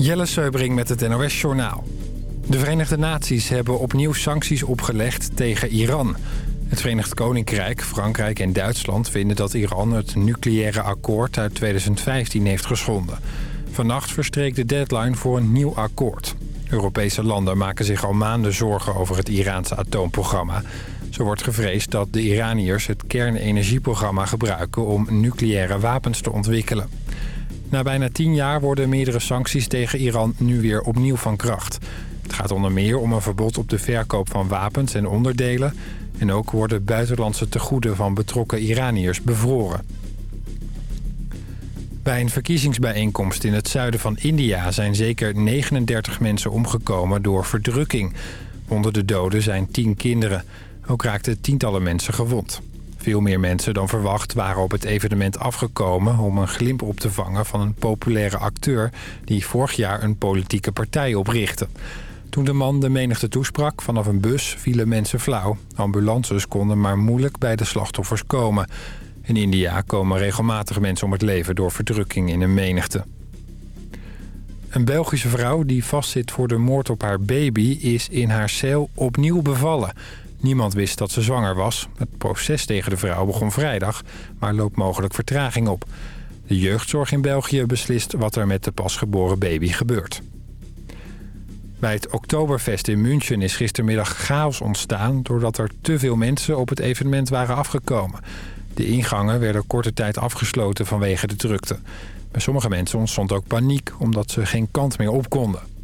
Jelle Seubring met het NOS Journaal. De Verenigde Naties hebben opnieuw sancties opgelegd tegen Iran. Het Verenigd Koninkrijk, Frankrijk en Duitsland vinden dat Iran het nucleaire akkoord uit 2015 heeft geschonden. Vannacht verstreek de deadline voor een nieuw akkoord. Europese landen maken zich al maanden zorgen over het Iraanse atoomprogramma. Zo wordt gevreesd dat de Iraniërs het kernenergieprogramma gebruiken om nucleaire wapens te ontwikkelen. Na bijna tien jaar worden meerdere sancties tegen Iran nu weer opnieuw van kracht. Het gaat onder meer om een verbod op de verkoop van wapens en onderdelen... en ook worden buitenlandse tegoeden van betrokken Iraniërs bevroren. Bij een verkiezingsbijeenkomst in het zuiden van India zijn zeker 39 mensen omgekomen door verdrukking. Onder de doden zijn 10 kinderen. Ook raakten tientallen mensen gewond. Veel meer mensen dan verwacht waren op het evenement afgekomen... om een glimp op te vangen van een populaire acteur... die vorig jaar een politieke partij oprichtte. Toen de man de menigte toesprak vanaf een bus vielen mensen flauw. Ambulances konden maar moeilijk bij de slachtoffers komen. In India komen regelmatig mensen om het leven door verdrukking in een menigte. Een Belgische vrouw die vastzit voor de moord op haar baby... is in haar cel opnieuw bevallen... Niemand wist dat ze zwanger was. Het proces tegen de vrouw begon vrijdag, maar loopt mogelijk vertraging op. De jeugdzorg in België beslist wat er met de pasgeboren baby gebeurt. Bij het Oktoberfest in München is gistermiddag chaos ontstaan... doordat er te veel mensen op het evenement waren afgekomen. De ingangen werden korte tijd afgesloten vanwege de drukte. Bij sommige mensen ontstond ook paniek omdat ze geen kant meer op konden.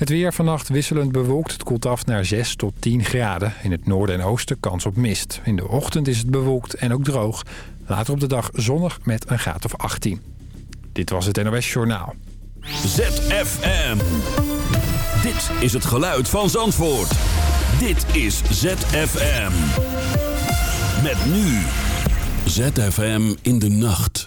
Het weer vannacht wisselend bewolkt. Het koelt af naar 6 tot 10 graden. In het noorden en oosten kans op mist. In de ochtend is het bewolkt en ook droog. Later op de dag zonnig met een graad of 18. Dit was het NOS Journaal. ZFM. Dit is het geluid van Zandvoort. Dit is ZFM. Met nu. ZFM in de nacht.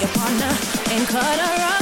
and cut her up.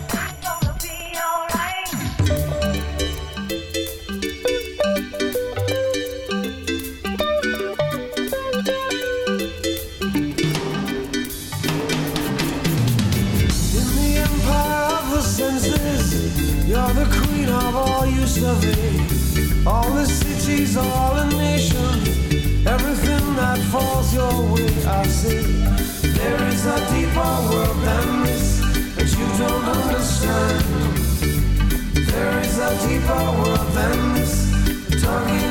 Is a deeper world than this that you don't understand. There is a deeper world than this, tugging